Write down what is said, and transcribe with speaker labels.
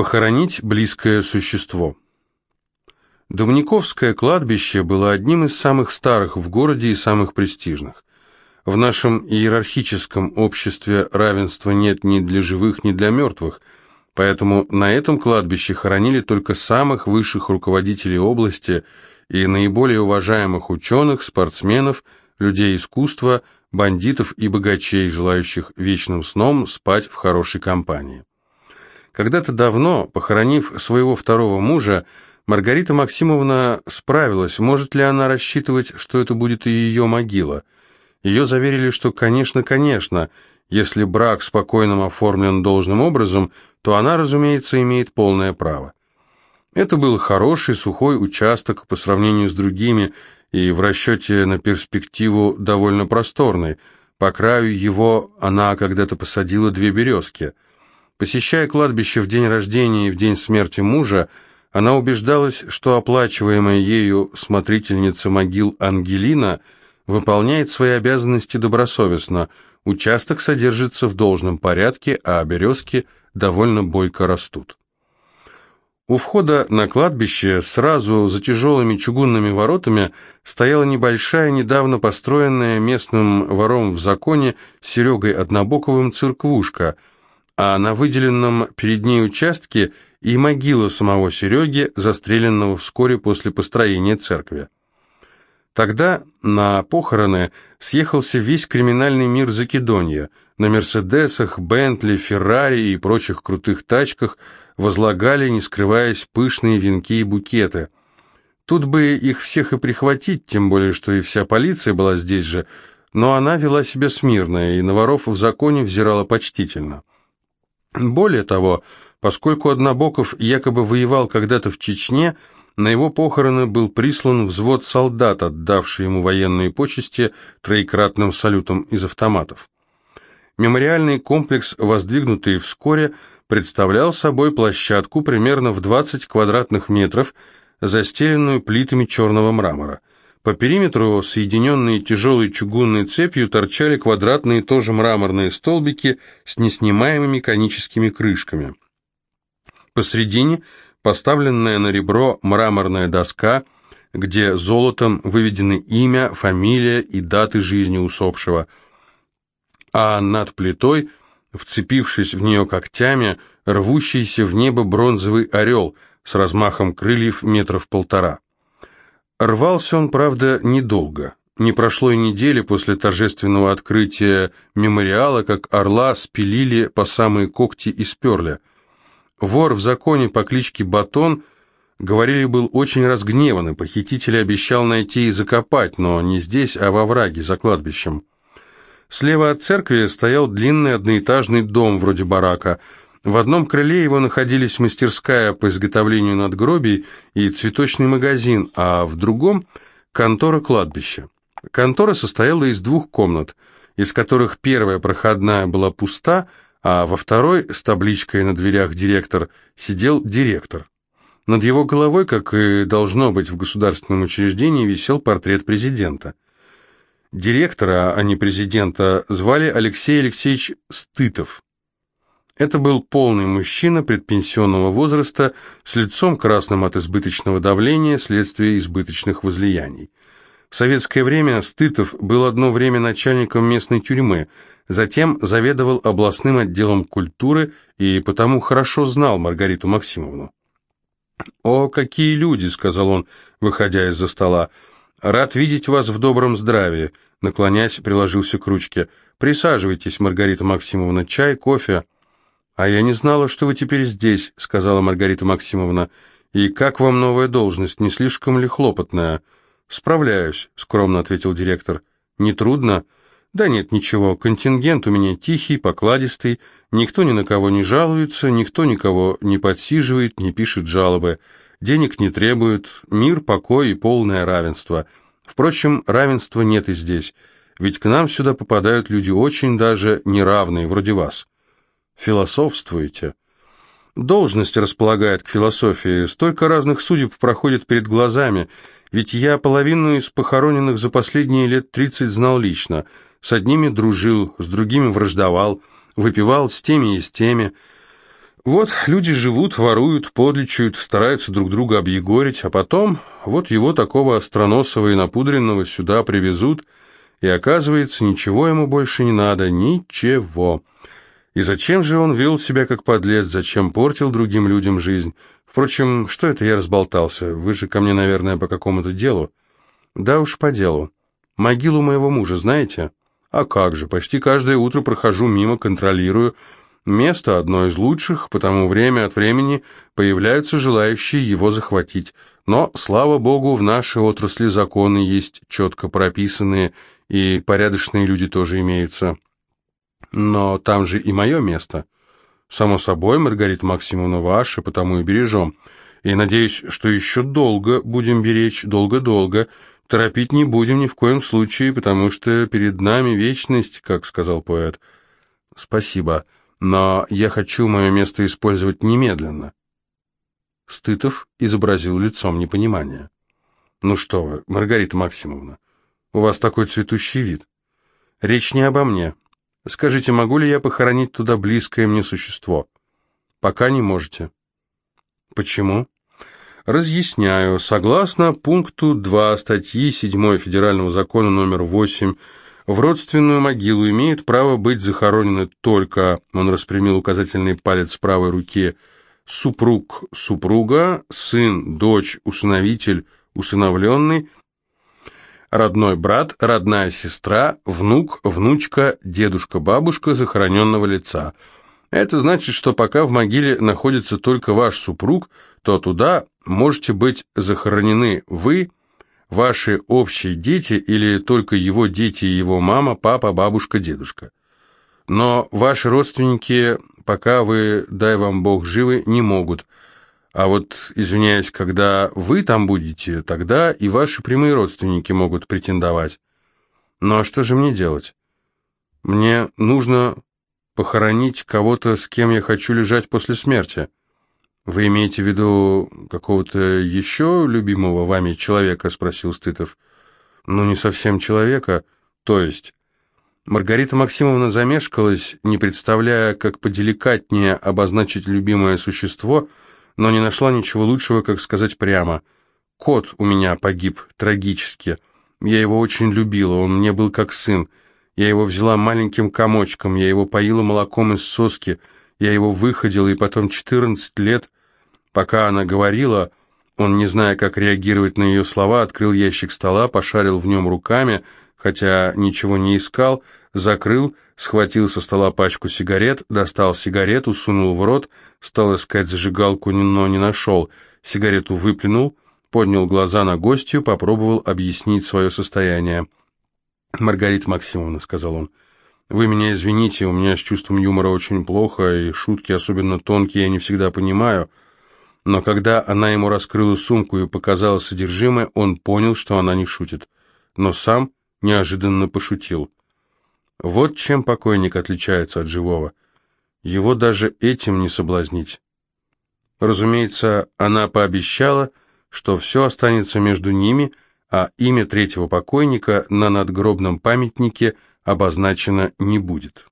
Speaker 1: Похоронить близкое существо. Домниковское кладбище было одним из самых старых в городе и самых престижных. В нашем иерархическом обществе равенства нет ни для живых, ни для мертвых, поэтому на этом кладбище хоронили только самых высших руководителей области и наиболее уважаемых ученых, спортсменов, людей искусства, бандитов и богачей, желающих вечным сном спать в хорошей компании. Когда-то давно, похоронив своего второго мужа, Маргарита Максимовна справилась, может ли она рассчитывать, что это будет и ее могила. Ее заверили, что, конечно, конечно, если брак спокойным оформлен должным образом, то она, разумеется, имеет полное право. Это был хороший сухой участок по сравнению с другими и в расчете на перспективу довольно просторный. По краю его она когда-то посадила две березки. Посещая кладбище в день рождения и в день смерти мужа, она убеждалась, что оплачиваемая ею смотрительница могил Ангелина выполняет свои обязанности добросовестно, участок содержится в должном порядке, а березки довольно бойко растут. У входа на кладбище сразу за тяжелыми чугунными воротами стояла небольшая, недавно построенная местным вором в законе Серегой Однобоковым церквушка, а на выделенном перед ней участке – и могила самого Сереги, застреленного вскоре после построения церкви. Тогда на похороны съехался весь криминальный мир Закидонья. На Мерседесах, Бентли, Феррари и прочих крутых тачках возлагали, не скрываясь, пышные венки и букеты. Тут бы их всех и прихватить, тем более, что и вся полиция была здесь же, но она вела себя смирно и на воров в законе взирала почтительно. Более того, Поскольку Однобоков якобы воевал когда-то в Чечне, на его похороны был прислан взвод солдат, отдавший ему военные почести троекратным салютом из автоматов. Мемориальный комплекс, воздвигнутый вскоре, представлял собой площадку примерно в 20 квадратных метров, застеленную плитами черного мрамора. По периметру, соединенные тяжелой чугунной цепью, торчали квадратные тоже мраморные столбики с неснимаемыми коническими крышками. Посредине поставленная на ребро мраморная доска, где золотом выведены имя, фамилия и даты жизни усопшего, а над плитой, вцепившись в нее когтями, рвущийся в небо бронзовый орел с размахом крыльев метров полтора. Рвался он, правда, недолго. Не прошло и недели после торжественного открытия мемориала, как орла спилили по самые когти и сперли – Вор в законе по кличке Батон, говорили, был очень разгневан, и похититель обещал найти и закопать, но не здесь, а во враге, за кладбищем. Слева от церкви стоял длинный одноэтажный дом, вроде барака. В одном крыле его находились мастерская по изготовлению надгробий и цветочный магазин, а в другом – контора кладбища. Контора состояла из двух комнат, из которых первая проходная была пуста – а во второй, с табличкой на дверях «Директор», сидел директор. Над его головой, как и должно быть в государственном учреждении, висел портрет президента. Директора, а не президента, звали Алексей Алексеевич Стытов. Это был полный мужчина предпенсионного возраста с лицом красным от избыточного давления, следствия избыточных возлияний. В советское время Стытов был одно время начальником местной тюрьмы – Затем заведовал областным отделом культуры и потому хорошо знал Маргариту Максимовну. «О, какие люди!» — сказал он, выходя из-за стола. «Рад видеть вас в добром здравии», — наклонясь, приложился к ручке. «Присаживайтесь, Маргарита Максимовна, чай, кофе». «А я не знала, что вы теперь здесь», — сказала Маргарита Максимовна. «И как вам новая должность, не слишком ли хлопотная?» «Справляюсь», — скромно ответил директор. «Не трудно?» Да нет, ничего, контингент у меня тихий, покладистый, никто ни на кого не жалуется, никто никого не подсиживает, не пишет жалобы, денег не требует, мир, покой и полное равенство. Впрочем, равенства нет и здесь, ведь к нам сюда попадают люди очень даже неравные, вроде вас. Философствуете. Должность располагает к философии, столько разных судеб проходит перед глазами, ведь я половину из похороненных за последние лет тридцать знал лично – с одними дружил, с другими враждовал, выпивал с теми и с теми. Вот люди живут, воруют, подлечают, стараются друг друга объегорить, а потом вот его такого остроносого и напудренного сюда привезут, и оказывается, ничего ему больше не надо, ничего. И зачем же он вел себя как подлец, зачем портил другим людям жизнь? Впрочем, что это я разболтался? Вы же ко мне, наверное, по какому-то делу? Да уж, по делу. Могилу моего мужа знаете? А как же, почти каждое утро прохожу мимо, контролирую, Место одно из лучших, потому время от времени появляются желающие его захватить. Но, слава богу, в нашей отрасли законы есть четко прописанные, и порядочные люди тоже имеются. Но там же и мое место. Само собой, Маргарита Максимовна ваша, потому и бережем. И надеюсь, что еще долго будем беречь, долго-долго. Торопить не будем ни в коем случае, потому что перед нами вечность, как сказал поэт. Спасибо но я хочу мое место использовать немедленно». Стытов изобразил лицом непонимания. «Ну что вы, Маргарита Максимовна, у вас такой цветущий вид. Речь не обо мне. Скажите, могу ли я похоронить туда близкое мне существо? Пока не можете». «Почему?» Разъясняю. Согласно пункту 2 статьи 7 Федерального закона номер 8 в родственную могилу имеют право быть захоронены только, он распрямил указательный палец правой руки, супруг, супруга, сын, дочь, усыновитель, усыновленный, родной брат, родная сестра, внук, внучка, дедушка, бабушка захороненного лица. Это значит, что пока в могиле находится только ваш супруг, то туда можете быть захоронены вы, ваши общие дети или только его дети и его мама, папа, бабушка, дедушка. Но ваши родственники, пока вы, дай вам Бог, живы, не могут. А вот, извиняюсь, когда вы там будете, тогда и ваши прямые родственники могут претендовать. Ну а что же мне делать? Мне нужно похоронить кого-то, с кем я хочу лежать после смерти. «Вы имеете в виду какого-то еще любимого вами человека?» — спросил Стытов. «Ну, не совсем человека. То есть...» Маргарита Максимовна замешкалась, не представляя, как поделикатнее обозначить любимое существо, но не нашла ничего лучшего, как сказать прямо. «Кот у меня погиб, трагически. Я его очень любила, он мне был как сын. Я его взяла маленьким комочком, я его поила молоком из соски, я его выходила, и потом 14 лет, пока она говорила, он, не зная, как реагировать на ее слова, открыл ящик стола, пошарил в нем руками, хотя ничего не искал, закрыл, схватил со стола пачку сигарет, достал сигарету, сунул в рот, стал искать зажигалку, но не нашел. Сигарету выплюнул, поднял глаза на гостью, попробовал объяснить свое состояние. «Маргарита Максимовна», — сказал он, — вы меня извините, у меня с чувством юмора очень плохо, и шутки, особенно тонкие, я не всегда понимаю. Но когда она ему раскрыла сумку и показала содержимое, он понял, что она не шутит. Но сам неожиданно пошутил. Вот чем покойник отличается от живого. Его даже этим не соблазнить. Разумеется, она пообещала, что все останется между ними, а имя третьего покойника на надгробном памятнике – обозначено не будет.